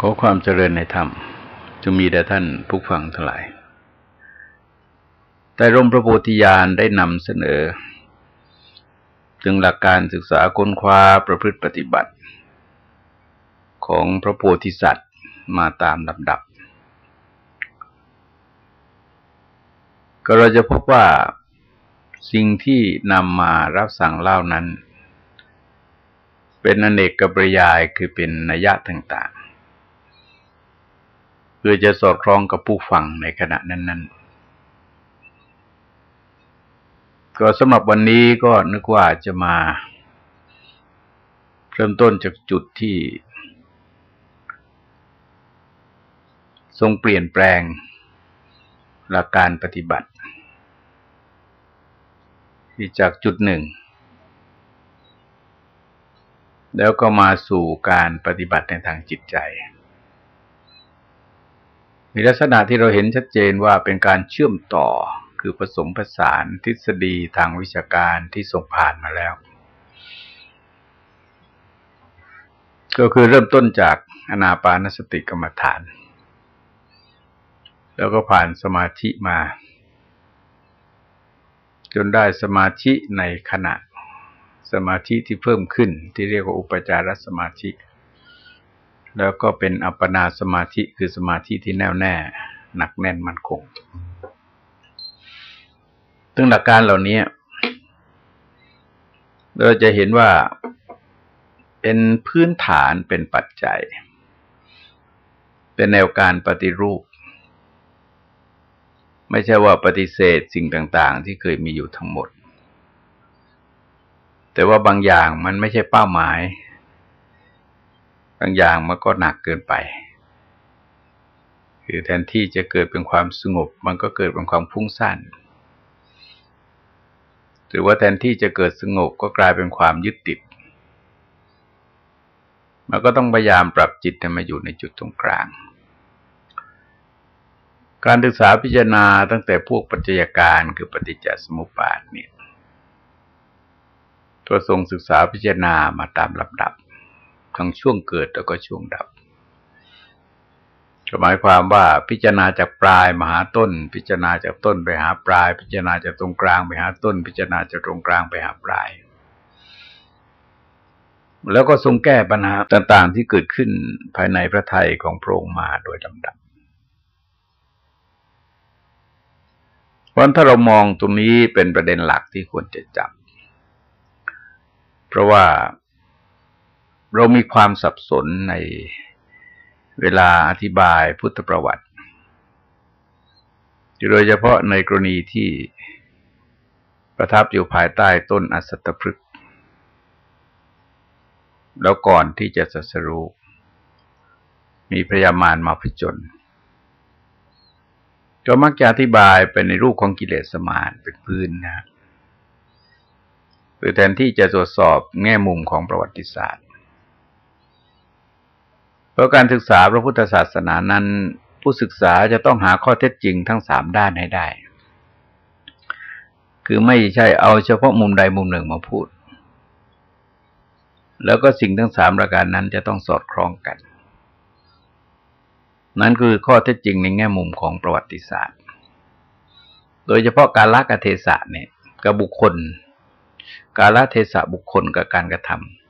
ขอความเจริญในธรรมจะมีแด่ท่านผู้ฟังทั้งหลาย แต่ร่มพระโพธิญาณได้นำเสนอ ถึงหลักการศึกษาค้นคว้าประพฤติปฏิบัติ ของพระโพธิสัตว์มาตามลำดับ ก็เราจะพบว่าสิ่งที่นำมารับสั่งเล่านั้น เป็นอเนกกับปริยายคือเป็นนัยยะต่าง พื่อจะสอดคล้องกับผู้ฟังในขณะนั้น ๆ ก็สำหรับวันนี้ก็นึกว่าจะมา เริ่มต้นจากจุดที่ ทรงเปลี่ยนแปลงหลักการปฏิบัติ ที่จากจุดหนึ่ง แล้วก็มาสู่การปฏิบัติในทางจิตใจ มีลักษณะที่เราเห็นชัดเจนว่าเป็นการเชื่อมต่อคือผสมผสานทฤษฎีทางวิชาการที่ส่งผ่านมาแล้ว ก็คือเริ่มต้นจากอนาปานสติกรรมฐาน แล้วก็ผ่านสมาธิมา จนได้สมาธิในขณะสมาธิที่เพิ่มขึ้นที่เรียกว่าอุปจารสมาธิ แล้วก็เป็นอัปปนาสมาธิคือสมาธิที่แน่วแน่ หนักแน่นมั่นคงซึ่งหลักการเหล่านี้เราจะเห็นว่าเป็นพื้นฐานเป็นปัจจัย เป็นแนวการปฏิรูป ไม่ใช่ว่าปฏิเสธสิ่งต่าง ๆ ที่เคยมีอยู่ทั้งหมด แต่ว่าบางอย่างมันไม่ใช่เป้าหมาย บางอย่างมันก็หนักเกินไป คือแทนที่จะเกิดเป็นความสงบ มันก็เกิดเป็นความพุ่งสั้นหรือว่าแทนที่จะเกิดสงบก็กลายเป็นความยึดติด มันก็ต้องพยายามปรับจิตให้มาอยู่ในจุดตรงกลาง การศึกษาพิจารณาตั้งแต่พวกปัจจัยการคือปฏิจจสมุปบาทเนี่ยตัวทรงศึกษาพิจารณามาตามลำดับ ทั้งช่วงเกิดแล้วก็ช่วงดับหมายความว่าพิจารณาจากปลายมาหาต้น พิจารณาจากต้นไปหาปลาย พิจารณาจากตรงกลางไปหาต้น พิจารณาจากตรงกลางไปหาปลาย แล้วก็ทรงแก้ปัญหาต่างๆ ที่เกิดขึ้นภายในพระทัยของพระองค์มาโดยลำดับเพราะถ้าเรามองตรงนี้เป็นประเด็นหลักที่ควรจะจับ เพราะว่า เรามีความสับสนในเวลาอธิบายพุทธประวัติ โดยเฉพาะในกรณีที่ประทับอยู่ภายใต้ต้นอสัตพฤกษ์แล้วก่อนที่จะสัสรู้มีพยามารมาผจญก็มักจะอธิบายไปในรูปของกิเลสมารเป็นพื้นนะหรือแทนที่จะตรวจสอบแง่มุมของประวัติศาสตร์ เพราะการศึกษาพระพุทธศาสนานั้น ผู้ศึกษาจะต้องหาข้อเท็จจริงทั้งสามด้านให้ได้ คือไม่ใช่เอาเฉพาะมุมใดมุมหนึ่งมาพูด แล้วก็สิ่งทั้งสามประการนั้นจะต้องสอดคล้องกัน นั่นคือข้อเท็จจริงในแง่มุมของประวัติศาสตร์ โดยเฉพาะการละกเทศะเนี่ยกับบุคคล การละเทศะบุคคลกับการกระทำ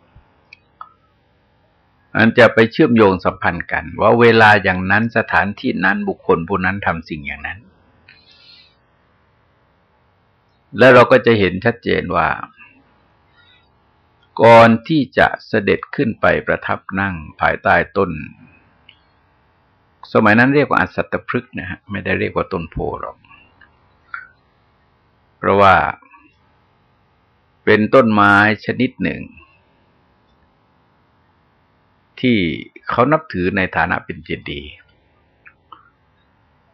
มันจะไปเชื่อมโยงสัมพันธ์กัน ว่าเวลาอย่างนั้นสถานที่นั้นบุคคลผู้นั้นทำสิ่งอย่างนั้น แล้วเราก็จะเห็นชัดเจนว่า ก่อนที่จะเสด็จขึ้นไปประทับนั่งภายใต้ต้น สมัยนั้นเรียกว่าอัศตพฤกษ์นะฮะไม่ได้เรียกว่าต้นโพหรอก เพราะว่าเป็นต้นไม้ชนิดหนึ่ง ที่เขานับถือในฐานะเป็นเจดีย์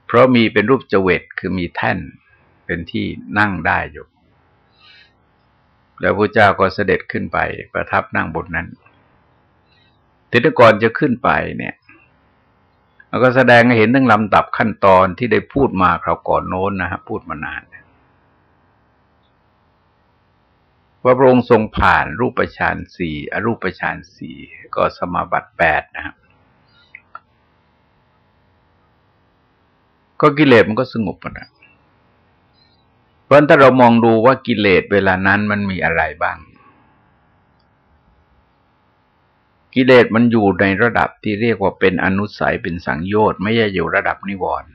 เพราะมีเป็นรูปจเวตคือมีแท่นเป็นที่นั่งได้อยู่ แล้วพระเจ้าก็เสด็จขึ้นไปประทับนั่งบนนั้นทีนี้ก่อนจะขึ้นไปเนี่ยเราก็แสดงให้เห็นทั้งลำดับขั้นตอนที่ได้พูดมาคราวก่อนโน้นนะฮะพูดมานาน ว่าพระองค์ทรงผ่านรูปฌานสี่อรูปฌานสี่ก็สมาบัติแปดนะครับก็กิเลสมันก็สงบนะเพราะถ้าเรามองดูว่ากิเลสเวลานั้นมันมีอะไรบ้าง กิเลสมันอยู่ในระดับที่เรียกว่าเป็นอนุสัยเป็นสังโยชน์ไม่ใช่อยู่ระดับนิวรณ์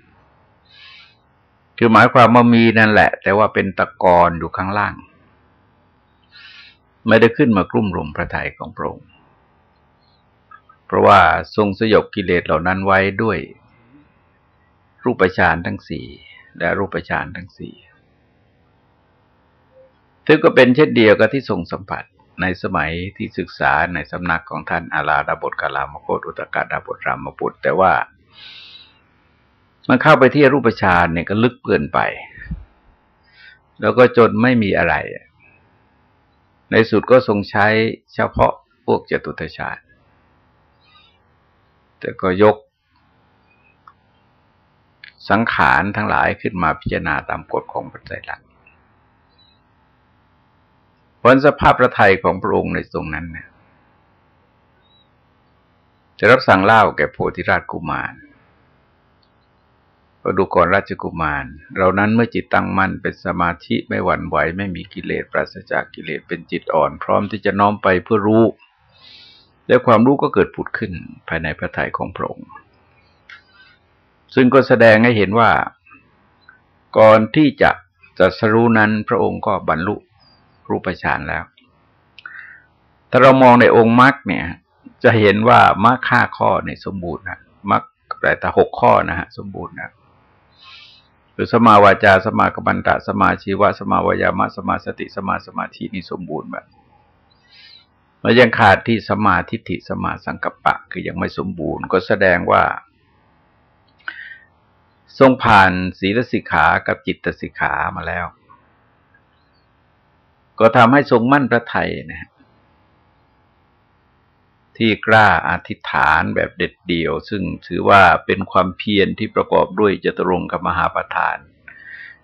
คือหมายความว่ามีนั่นแหละ แต่ว่าเป็นตะกอนอยู่ข้างล่าง ไม่ได้ขึ้นมากลุ่มรุมพระทัยของพระองค์เพราะว่าทรงสยบกิเลสเหล่านั้นไว้ด้วย รูปฌานทั้งสี่และรูปฌานทั้งสี่ซึ่งก็เป็นเช่นเดียวกับที่ทรงสัมผัสในสมัยที่ศึกษาในสำนักของท่านอาลาดาบทกาลามโคตอุตกาดาบทรามปุตแต่ว่ามันเข้าไปที่รูปฌานเนี่ยก็ลึกเกินไป แล้วก็จนไม่มีอะไร ในสุดก็ทรงใช้เฉพาะพวกจตุตฌานแต่ก็ยกสังขารทั้งหลายขึ้นมาพิจารณาตามกฎของปัจจัยหลักผลสภาพพระไทยของพระองค์ในตรงนั้นเนี่ยจะรับสั่งเล่าแก่โพธิราชกุมาร ดูก่อนราชกุมาร เรานั้นเมื่อจิตตั้งมั่นเป็นสมาธิไม่หวั่นไหว ไม่มีกิเลสปราศจากกิเลสเป็นจิตอ่อน พร้อมที่จะน้อมไปเพื่อรู้ แล้วความรู้ก็เกิดผุดขึ้นภายในพระทัยของพระองค์ซึ่งก็แสดงให้เห็นว่า ก่อนที่จะจะสรู้นั้นพระองค์ก็บรรลุรูปฌานแล้ว ถ้าเรามองในองค์มรรคเนี่ย จะเห็นว่ามรรคห้าข้อในสมบูรณ์นะมรรคแต่แต่หกข้อนะฮะสมบูรณ์นะ คือสมาวาจาสมากัมมันตะสมาชีวะสมาวายามะสมาสติสมาสมาธินี่สมบูรณ์แบบแล้วยังขาดที่สมาทิฏฐิสมาสังกัปปะ คือยังไม่สมบูรณ์ ก็แสดงว่า ทรงผ่านศีลสิกขากับจิตสิกขามาแล้ว ก็ทำให้ทรงมั่นพระไทยนะ ที่กล้าอธิษฐานแบบเด็ดเดี่ยว ซึ่งถือว่าเป็นความเพียรที่ประกอบด้วยจตุรงกับมหาประธาน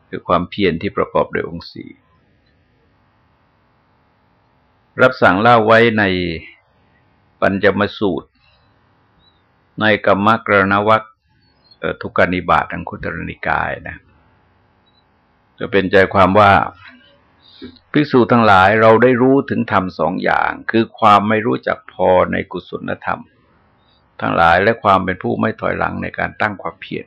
คือความเพียรที่ประกอบด้วยองค์สี่รับสั่งเล่าไว้ในปัญจมสูตร ในกรรมกรณวัคทุกานิบาตทางคุตรนิกายนะจะเป็นใจความว่า ภิกษุทั้งหลายเราได้รู้ถึงธรรมสองอย่าง คือความไม่รู้จักพอในกุศลธรรม ทั้งหลายและความเป็นผู้ไม่ถอยหลังในการตั้งความเพียร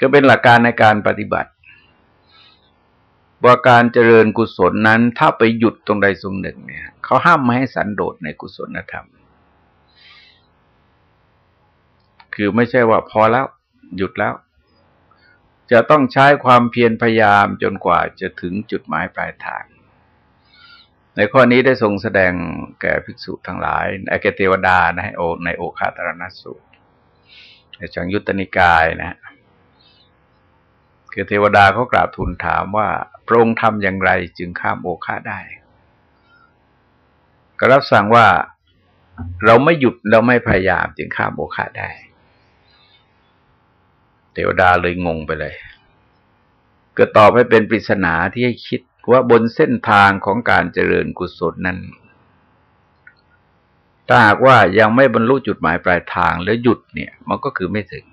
ก็เป็นหลักการในการปฏิบัติ ว่าการเจริญกุศลนั้นถ้าไปหยุดตรงใดตรงหนึ่งเนี่ยเขาห้ามไม่ให้สันโดษในกุศลธรรม คือไม่ใช่ว่าพอแล้วหยุดแล้ว จะต้องใช้ความเพียรพยายามจนกว่าจะถึงจุดหมายปลายทาง ในข้อนี้ได้ทรงแสดงแก่ภิกษุทั้งหลายในแก่เทวดานะโอในโอคาตรณสูตรในจังยุตตนิกายนะคือเทวดาเขากราบทูลถามว่าพระองค์ทำอย่างไรจึงข้ามโอคาได้ ก็รับสั่งว่าเราไม่หยุดเราไม่พยายามจึงข้ามโอคาได้ เทวดาเลยงงไปเลย ก็ตอบให้เป็นปริศนาที่ให้คิดว่าบนเส้นทางของการเจริญกุศลนั้นถ้าหากว่ายังไม่บรรลุจุดหมายปลายทางแล้วหยุดเนี่ย มันก็คือไม่ถึง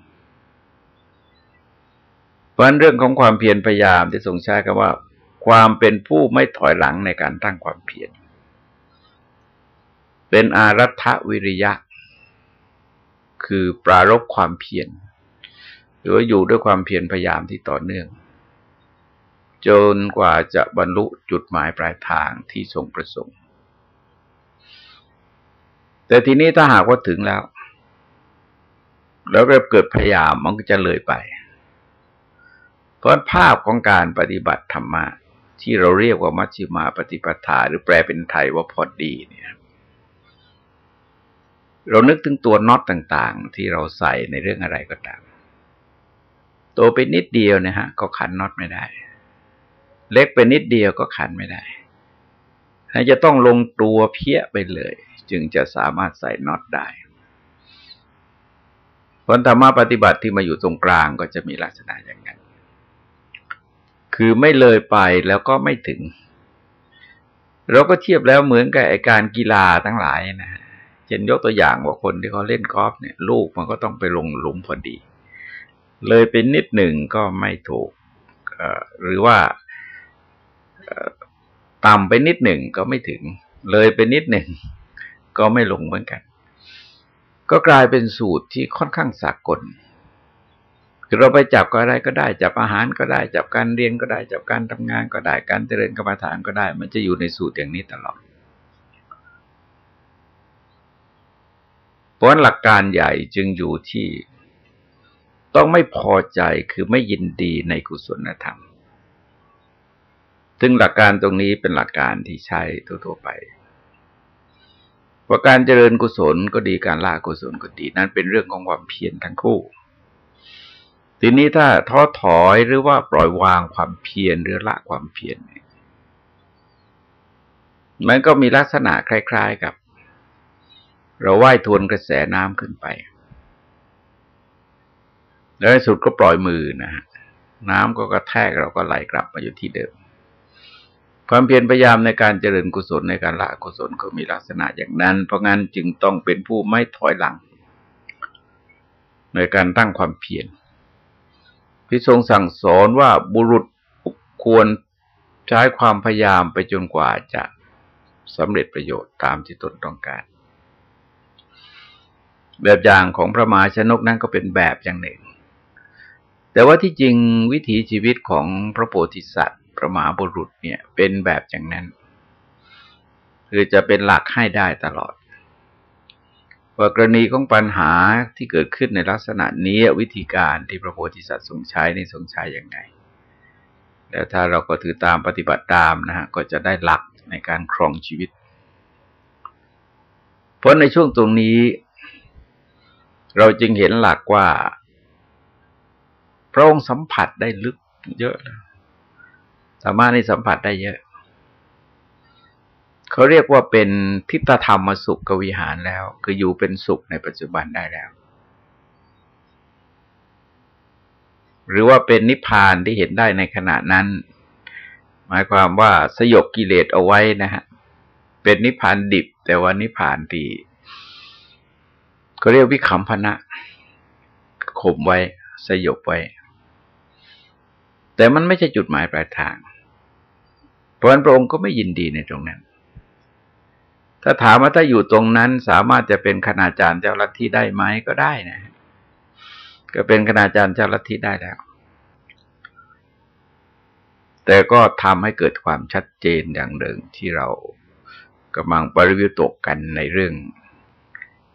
เพราะเรื่องของความเพียรพยายามที่ทรงใช้คำว่า ความเป็นผู้ไม่ถอยหลังในการตั้งความเพียรเป็นอารัฐวิริยะ คือปรารบความเพียร หรือว่าอยู่ด้วยความเพียรพยายามที่ต่อเนื่อง จนกว่าจะบรรลุจุดหมายปลายทางที่ทรงประสงค์ แต่ทีนี้ถ้าหากว่าถึงแล้ว แล้วเริ่มเกิดพยายามมันก็จะเลยไป เพราะภาพของการปฏิบัติธรรมะที่เราเรียกว่ามัชฌิมาปฏิปทา หรือแปลเป็นไทยว่าพอดีเนี่ยเรานึกถึงตัวน็อตต่าง ๆ ที่เราใส่ในเรื่องอะไรก็ตาม โตไปนิดเดียวนะฮะ ก็ขันน็อตไม่ได้ เล็กไปนิดเดียวก็ขันไม่ได้จะต้องลงตัวเพี้ยไปเลย จึงจะสามารถใส่น็อตได้ผลธรรมะปฏิบัติที่มาอยู่ตรงกลางก็จะมีลักษณะอย่างนั้น คือไม่เลยไปแล้วก็ไม่ถึง เราก็เทียบแล้วเหมือนกับไอการกีฬาทั้งหลายนะเช่นยกตัวอย่างว่าคนที่เขาเล่นกอล์ฟเนี่ย ลูกมันก็ต้องไปลงหลุมพอดี เลยเป็นนิดหนึ่งก็ไม่ถูก หรือว่าต่ำไปนิดหนึ่งก็ไม่ถึง เลยไปนิดหนึ่งก็ไม่ลงเหมือนกัน ก็กลายเป็นสูตรที่ค่อนข้างสากลคือเราไปจับก็อะไรก็ได้ จับอาหารก็ได้ จับการเรียนก็ได้ จับการทำงานก็ได้ การเจริญกรรมฐานก็ได้ มันจะอยู่ในสูตรอย่างนี้ตลอดเพราะหลักการใหญ่จึงอยู่ที่ ต้องไม่พอใจคือไม่ยินดีในกุศลธรรม ซึ่งหลักการตรงนี้เป็นหลักการที่ใช้ทั่วๆไปว่าการเจริญกุศลก็ดีการละกุศลก็ดีนั้นเป็นเรื่องของความเพียรทั้งคู่ ทีนี้ถ้าท้อถอยหรือว่าปล่อยวางความเพียรหรือละความเพียรมันก็มีลักษณะคล้าย ๆกับ เราว่ายทวนกระแสน้ำขึ้นไป แล้วในสุดก็ปล่อยมือนะฮะน้ำก็กระแทกเราก็ไหลกลับมาอยู่ที่เดิม ความเพียรพยายามในการเจริญกุศลในการละกุศลก็มีลักษณะอย่างนั้น เพราะงั้นจึงต้องเป็นผู้ไม่ถอยหลัง ในการตั้งความเพียรพิทรงสั่งสอนว่าบุรุษควรใช้ความพยายามไปจนกว่าจะสำเร็จประโยชน์ตามที่ตนต้องการ แบบอย่างของพระมหาชนกนั้นก็เป็นแบบอย่างหนึ่ง แต่ว่าที่จริงวิถีชีวิตของพระโพธิสัตว์พระมหาบุรุษเนี่ยเป็นแบบอย่างนั้น คือจะเป็นหลักให้ได้ตลอด ว่ากรณีของปัญหาที่เกิดขึ้นในลักษณะนี้วิธีการที่พระโพธิสัตว์ทรงใช้ในทรงใช้อย่างไงแล้วถ้าเราก็ถือตามปฏิบัติตามนะฮะก็จะได้หลักในการครองชีวิต เพราะในช่วงตรงนี้ เราจึงเห็นหลักว่า พระองค์สัมผัสได้ลึกเยอะสามารถในสัมผัสได้เยอะ เขาเรียกว่าเป็นทิฏฐธรรมสุขกวิหารแล้ว คืออยู่เป็นสุขในปัจจุบันได้แล้ว หรือว่าเป็นนิพพานที่เห็นได้ในขณะนั้น หมายความว่าสยบกิเลสเอาไว้นะฮะเป็นนิพพานดิบ แต่ว่านิพพานที่เขาเรียกวิคัมพนะข่มไว้ สยบไว้ แต่มันไม่ใช่จุดหมายปลายทาง เพราะนั้นพระองค์ก็ไม่ยินดีในตรงนั้น ถ้าถามว่าถ้าอยู่ตรงนั้นสามารถจะเป็นคณาจารย์เจ้าลัทธิได้ไหมก็ได้นะ ก็เป็นคณาจารย์เจ้าลัทธิได้แล้ว แต่ก็ทำให้เกิดความชัดเจนอย่างหนึ่งที่เรากำลังปริวิตกกันในเรื่อง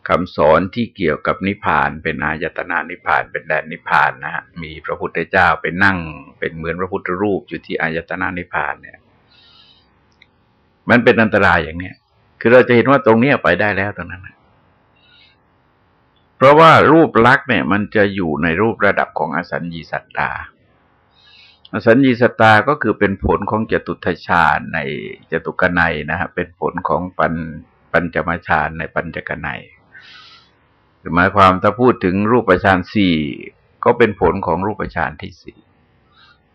คำสอนที่เกี่ยวกับนิพพาน เป็นอายตนานิพพาน เป็นแดนนิพพานนะฮะมีพระพุทธเจ้าไปนั่ง เป็นเหมือนพระพุทธรูปอยู่ที่อายตนานิพพานเนี่ย มันเป็นอันตรายอย่างเนี้ยคือเราจะเห็นว่าตรงนี้ไปได้แล้วตรงนั้นเพราะว่ารูปลักษณ์เนี่ย มันจะอยู่ในรูประดับของอสัญญีสัตตา อสัญญีสัตตาก็คือเป็นผลของจตุทชาในจตุกนัยนะฮะเป็นผลของปัญปัญจมชาในปัญจกนัย หมายความถ้าพูดถึงรูปฌานสี่ก็เป็นผลของรูปฌานที่สี่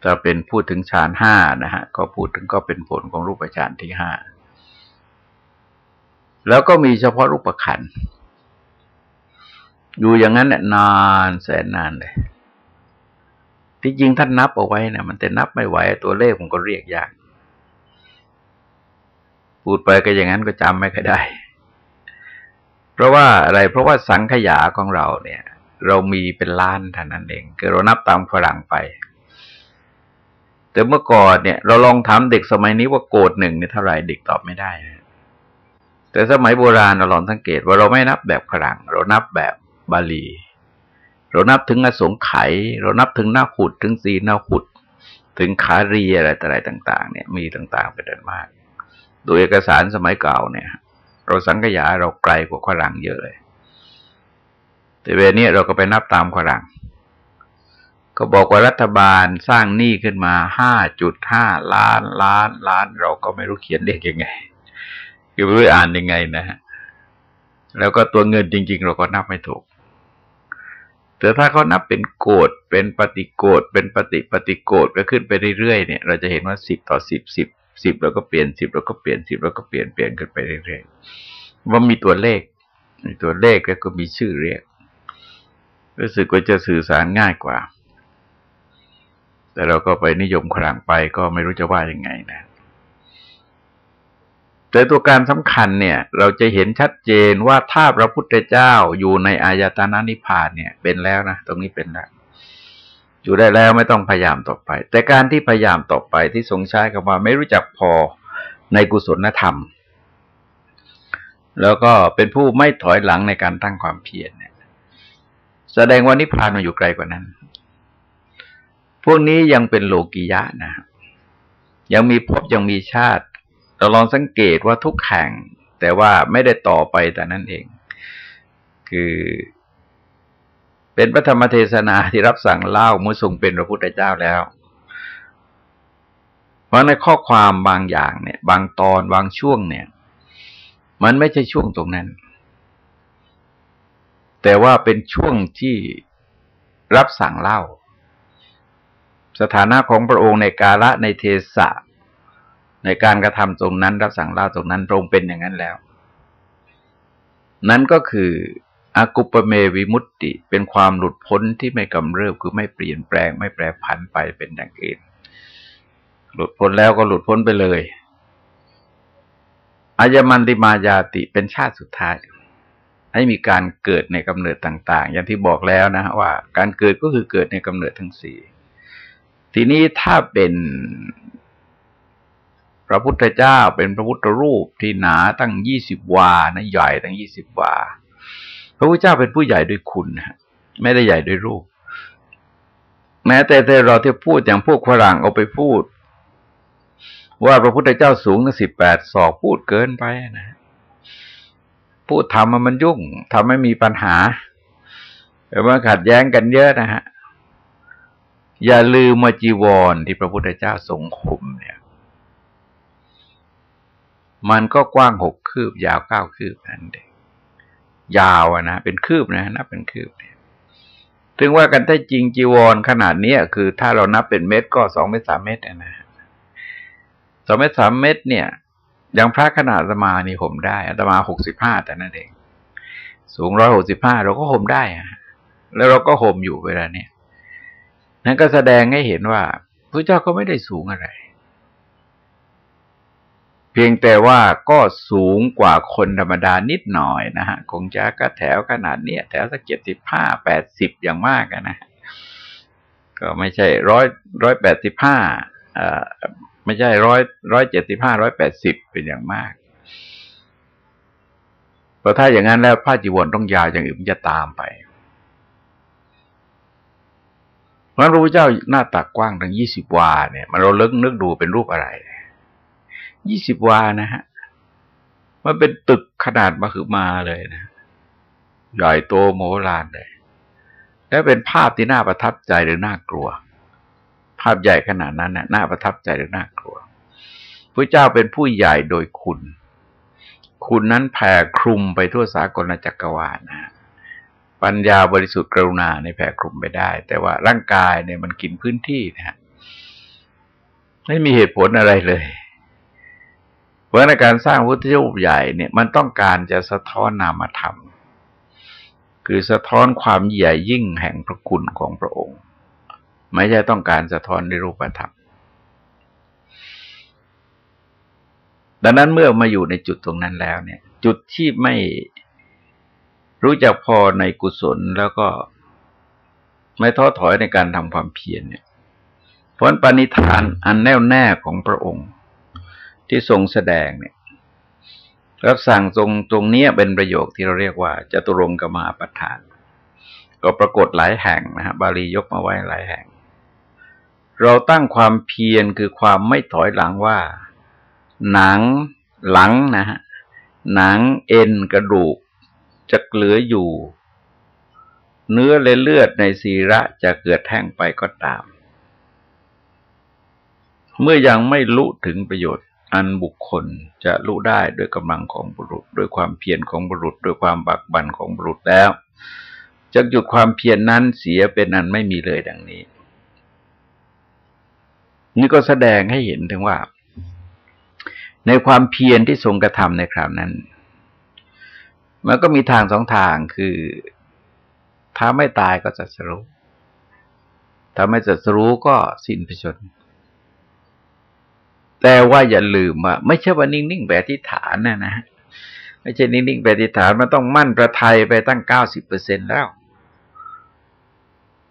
ถ้าเป็นพูดถึงฌานห้านะฮะก็พูดถึงก็เป็นผลของรูปฌานที่ห้าแล้วก็มีเฉพาะรูปขันอยู่อย่างนั้นนานแสนนานเลยที่จริงท่านนับเอาไว้นะมันแต่นับไม่ไหวตัวเลขผมก็เรียกยาก พูดไปก็อย่างนั้นก็จำไม่ค่อยได้ ราะว่าอะไรเพราะว่าสังขยาของเราเนี่ย เรามีเป็นล้านเท่านั้นเองคือเรานับตามฝรั่งไป แต่เมื่อก่อนเนี่ย เราลองถามเด็กสมัยนี้ว่าโกดหนึ่งเนี่ยเท่าไหร่เด็กตอบไม่ได้นะแต่สมัยโบราณเราลองสังเกตว่าเราไม่นับแบบฝรั่ง เรานับแบบบาลี เรานับถึงอสงไขยเรานับถึงหน้าขุดถึงสีหน้าขุด ถึงขารีอะไรต่อะไรต่าง ๆ เนี่ย มีต่างๆเป็นเดินมาก โดยเอกสารสมัยเก่าเนี่ย เราสังขยาเราไกลกว่าฝรั่งเยอะเลย แต่เวลนี้เราก็ไปนับตามฝรั่งก็บอกว่ารัฐบาลสร้างหนี้ขึ้นมาห้าจุดห้าล้านล้านล้าน เราก็ไม่รู้เขียนเลขยังไง คือไม่รู้อ่านยังไงนะฮะแล้วก็ตัวเงินจริง ๆ เราก็นับไม่ถูก แต่ถ้าเขานับเป็นโกดเป็นปฏิโกดเป็นปฏิปฏิโกดก็ขึ้นไปเรื่อยๆเนี่ย เราจะเห็นว่าสิบต่อสิบสิบ สิบแล้วก็เปลี่ยนสิบแล้วก็เปลี่ยนสิบแล้วก็เปลี่ยนเปลี่ยนกันไปเรื่อยๆว่ามีตัวเลขตัวเลขแล้วก็มีชื่อเรียกรู้สึกว่าจะสื่อสารง่ายกว่า แต่เราก็ไปนิยมครางไปก็ไม่รู้จะว่ายังไงนะ แต่ตัวการสำคัญเนี่ย เราจะเห็นชัดเจนว่าถ้าพระพุทธเจ้าอยู่ในอายตนะนิพพานเนี่ย เป็นแล้วนะ ตรงนี้เป็นแล้ว อยู่ได้แล้วไม่ต้องพยายามต่อไป แต่การที่พยายามต่อไปที่ทรงใช้คำว่าไม่รู้จักพอในกุศลธรรม แล้วก็เป็นผู้ไม่ถอยหลังในการตั้งความเพียรเนี่ยแสดงว่านิพพานมันอยู่ไกลกว่านั้น พวกนี้ยังเป็นโลกิยะนะยังมีภพยังมีชาติ เราลองสังเกตว่าทุกแห่ง แต่ว่าไม่ได้ต่อไปแต่นั้นเอง คือ เป็นพระธรรมเทศนาที่รับสั่งเล่าเมื่อทรงเป็นพระพุทธเจ้าแล้ว เพราะในข้อความบางอย่างเนี่ย บางตอนบางช่วงเนี่ย มันไม่ใช่ช่วงตรงนั้น แต่ว่าเป็นช่วงที่รับสั่งเล่า สถานะของพระองค์ในกาละในเทศะในการกระทำตรงนั้น รับสั่งเล่าตรงนั้นตรงเป็นอย่างนั้นแล้ว นั้นก็คือ อากุปเมวิมุตติ เป็นความหลุดพ้นที่ไม่กำเริบคือไม่เปลี่ยนแปลง ไม่แปรผันไปเป็นอย่างอื่นหลุดพ้นแล้วก็หลุดพ้นไปเลยอายมันติมายาติเป็นชาติสุดท้าย ให้มีการเกิดในกำเนิดต่าง ๆ อย่างที่บอกแล้วนะว่าการเกิดก็คือเกิดในกำเนิดทั้งสี่ทีนี้ถ้าเป็นพระพุทธเจ้าเป็นพระพุทธรูปที่หนาตั้งยี่สิบวานะใหญ่ตั้งยี่สิบวา พระพุทธเจ้าเป็นผู้ใหญ่ด้วยคุณนะไม่ได้ใหญ่ด้วยรูป แม้แต่แต่เราที่พูดอย่างพวกฝรั่งเอาไปพูด ว่าพระพุทธเจ้าสูงตั้งสิบแปดศอกพูดเกินไปนะพูดทำมันมันยุ่งทำให้มีปัญหาแต่ว่าขัดแย้งกันเยอะนะฮะอย่าลืมมาจีวรที่พระพุทธเจ้าทรงคุมเนี่ย มันก็กว้างหกคืบยาวเก้าคืบนั่นเอง ยาวนะเป็นคืบนะนับเป็นคืบเนี่ยถึงว่ากันถ้าจริงจีวรขนาดนี้คือ ถ้าเรานับเป็นเม็ดก็สองเมตรสามเมตรนะสองเมตรสามเมตรเนี่ยอย่างพระขนาดตมานี่ห่มได้ตมาหกสิบห้าแต่นั่นเองสูงร้อยหกสิบห้าเราก็ห่มได้อะแล้วเราก็ห่มอยู่เวลาเนี้ยนั่นก็แสดงให้เห็นว่าพระเจ้าก็ไม่ได้สูงอะไร เพียงแต่ว่าก็สูงกว่าคนธรรมดานิดหน่อยนะฮะ คงจะก็แถวขนาดเนี้ยแถวสักเจ็ดสิบห้าแปดสิบอย่างมากนะ ก็ไม่ใช่ร้อยร้อยแปดสิบห้าอ่าไม่ใช่ร้อยร้อยเจ็ดสิบห้าร้อยแปดสิบเป็นอย่างมากเพราะถ้าอย่างนั้นแล้วผ้าจีวรต้องยาวอย่างอื่นจะตามไปเพราะพระพุทธเจ้าหน้าตักกว้างถึงยี่สิบวาเนี่ย มันเราเลิกนึกดูเป็นรูปอะไร ยี่สิบวานะฮะ มันเป็นตึกขนาดมาคือมาเลยนะ ใหญ่โตโมลานเลย แล้วเป็นภาพที่น่าประทับใจหรือน่ากลัว ภาพใหญ่ขนาดนั้นน่ะน่าประทับใจหรือน่ากลัวพระเจ้าเป็นผู้ใหญ่โดยคุณ คุณนั้นแผ่คลุมไปทั่วสากลจักรวาลนะ ปัญญาบริสุทธิ์กรุณาในแผ่คลุมไปได้ แต่ว่าร่างกายเนี่ยมันกินพื้นที่นะฮะไม่มีเหตุผลอะไรเลย เพราะในการสร้างพุทธรูปใหญ่เนี่ยมันต้องการจะสะท้อนนามธรรม คือสะท้อนความใหญ่ยิ่งแห่งพระคุณของพระองค์ ไม่ใช่ต้องการสะท้อนในรูปธรรม ดังนั้นเมื่อมาอยู่ในจุดตรงนั้นแล้วเนี่ย จุดที่ไม่รู้จักพอในกุศลแล้วก็ไม่ท้อถอยในการทำความเพียรเนี่ยเพราะปณิธานอันแน่วแน่ของพระองค์ ที่ทรงแสดงเนี่ยรับสั่งตรงตรงนี้เป็นประโยคที่เราเรียกว่าจตุรงกมาปทาน ก็ปรากฏหลายแห่งนะฮะบาลียกมาไว้หลายแห่ง เราตั้งความเพียรคือความไม่ถอยหลังว่า หนังหลังนะฮะหนังเอ็นกระดูกจะเหลืออยู่ เนื้อและเลือดในศีระจะเกิดแห้งไปก็ตาม เมื่อยังไม่รู้ถึงประโยชน์ อันบุคคลจะรู้ได้ด้วยกำลังของบุรุษด้วยความเพียรของบุรุษด้วยความบักบันของบุรุษแล้วจะหยุดความเพียรนนั้นเสียเป็นอันไม่มีเลยดังนี้ นี่ก็แสดงให้เห็นถึงว่า ในความเพียรที่ทรงกระทำในคราวนั้น มันก็มีทางสองทางคือ ถ้าไม่ตายก็จะสรุปถ้าไม่จัดสรู้ก็สิ้นพชน แต่ว่าอย่าลืมว่าไม่ใช่ว่านิ่งๆแบบที่ฐานนะนะไม่ใช่นิ่งๆแบบที่ฐานมันต้องมั่นประทัยไปตั้งเก้าสิบเปอร์เซ็นแล้ว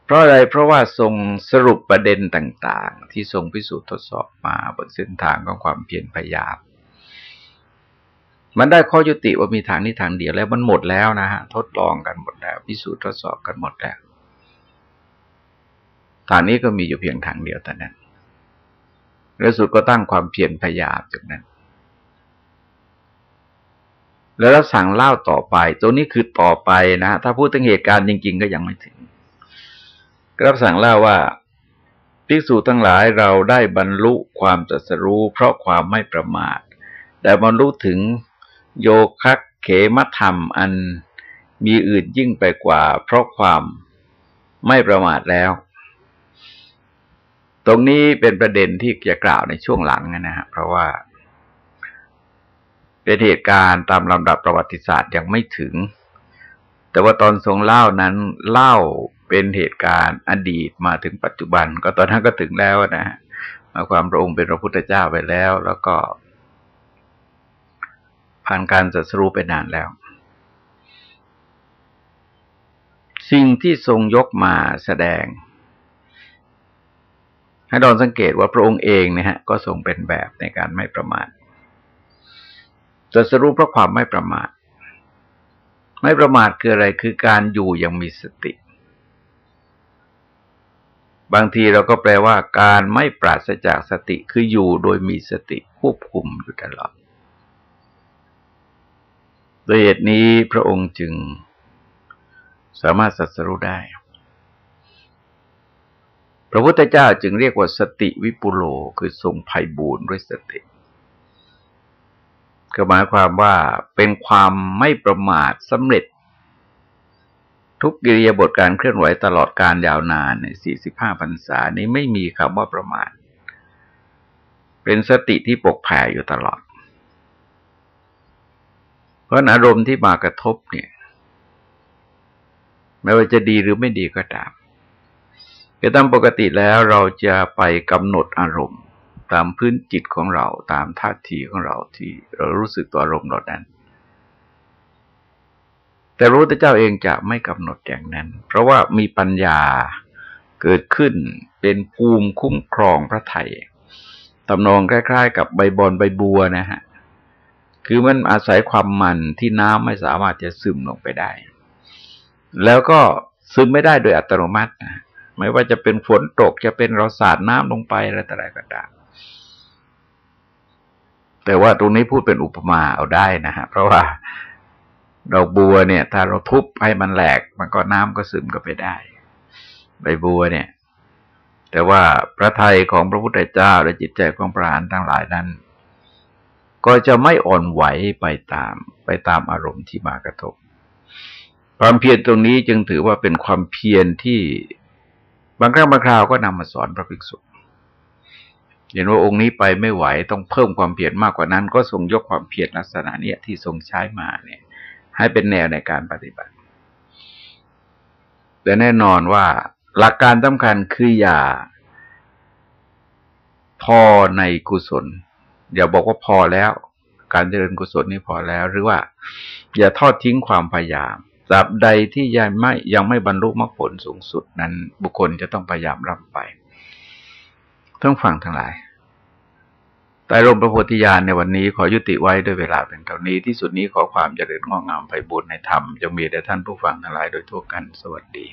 เพราะอะไรเพราะว่าทรงสรุปประเด็นต่าง ๆ ที่ทรงพิสูจน์ทดสอบมาบนเส้นทางของความเพียรพยายามมันได้ข้อยุติว่ามีทางนี้ทางเดียวแล้วมันหมดแล้วนะฮะทดลองกันหมดแล้ว พิสูจน์ทดสอบกันหมดแล้วทางนี้ก็มีอยู่เพียงทางเดียวแต่นั้น แล้วสุดก็ตั้งความเพียรพยายามจากนั้น แล้วรับสั่งเล่าต่อไป ตัวนี้คือต่อไปนะถ้าพูดถึงเหตุการณ์จริง ๆ ก็ยังไม่ถึงรับสั่งเล่าว่าภิกษุทั้งหลายเราได้บรรลุความตรัสรู้ เพราะความไม่ประมาทแต่บรรลุถึงโยคะเขมธรรมอันมีอื่นยิ่งไปกว่า เพราะความไม่ประมาทแล้ว ตรงนี้เป็นประเด็นที่จะกล่าวในช่วงหลังนะฮะเพราะว่า เป็นเหตุการณ์ตามลำดับประวัติศาสตร์ยังไม่ถึง แต่ว่าตอนทรงเล่านั้นเล่าเป็นเหตุการณ์อดีตมาถึงปัจจุบัน ก็ตอนนั้นก็ถึงแล้วนะฮะมาความพระองค์เป็นพระพุทธเจ้าไปแล้ว แล้วก็ผ่านการจัสรู้ไปนานแล้ว สิ่งที่ทรงยกมาแสดง ให้ดอนสังเกตว่าพระองค์เองนะฮะก็ทรงเป็นแบบในการไม่ประมาทจัดสรู้เพราะความไม่ประมาท ไม่ประมาทคืออะไรคือการอยู่ยังมีสติ บางทีเราก็แปลว่า การไม่ปราศจากสติคืออยู่โดยมีสติควบคุมอยู่ตลอดโดยเหตุนี้พระองค์จึงสามารถสัสรู้ได้ พระพุทธเจ้าจึงเรียกว่าสติวิปุโลคือทรงไพ่บูรณ์ด้วยสติก็หมายความว่าเป็นความไม่ประมาทสำเร็จ ทุกกิริยาบทการเคลื่อนไหวตลอดการยาวนานในสี่สิบห้าพรรษานี้ไม่มีคำว่าประมาท เป็นสติที่ปกแผ่อยู่ตลอด เพราะอารมณ์ที่มากระทบเนี่ย ไม่ว่าจะดีหรือไม่ดีก็ตาม คือตามปกติแล้วเราจะไปกำหนดอารมณ์ ตามพื้นจิตของเราตามท่าทีของเราที่เรารู้สึกตัวอารมณ์เรานั้น แต่พระพุทธเจ้าเองจะไม่กำหนดอย่างนั้น เพราะว่ามีปัญญาเกิดขึ้นเป็นภูมิคุ้มครองพระไทยตำนองคล้าย ๆ กับใบบอนใบบัวนะฮะ คือมันอาศัยความมันที่น้ำไม่สามารถจะซึมลงไปได้ แล้วก็ซึมไม่ได้โดยอัตโนมัตินะ ไม่ว่าจะเป็นฝนตกจะเป็นเราสาดน้ำลงไปอะไรต่ออะไรก็ตามแต่ว่าตรงนี้พูดเป็นอุปมาเอาได้นะฮะเพราะว่าดอกบัวเนี่ย ถ้าเราทุบให้มันแหลก มันก็น้ำก็ซึมก็ไปได้ ใบบัวเนี่ย แต่ว่าพระไทยของพระพุทธเจ้าและจิตใจของพระอรหันต์ทั้งหลายนั้น ก็จะไม่อ่อนไหวไปตาม ไปตามอารมณ์ที่มากระทบ ความเพียรตรงนี้จึงถือว่าเป็นความเพียรที่ บางครั้งบางคราวก็นำมาสอนพระภิกษุเห็นว่าองค์นี้ไปไม่ไหวต้องเพิ่มความเพียรมากกว่านั้น ก็ทรงยกความเพียรลักษณะเนี้ยที่ทรงใช้มาเนี่ย ให้เป็นแนวในการปฏิบัติ แต่แน่นอนว่าหลักการสำคัญคืออย่า พอในกุศล อย่าบอกว่าพอแล้ว การเจริญกุศลนี่พอแล้ว หรือว่า อย่าทอดทิ้งความพยายาม ตราบใดที่ยังไม่ยังไม่บรรลุมรรคผลสูงสุดนั้น บุคคลจะต้องพยายามรับไปต้องฟังทั้งหลายใต้ลมพระโพธิญาณในวันนี้ขอยุติไว้ด้วยเวลาเป็นเท่านี้ที่สุดนี้ขอความเจริญงอกงามไปบุญในธรรมจะมีแด่ท่านผู้ฟังทั้งหลายโดยทั่วกันสวัสดี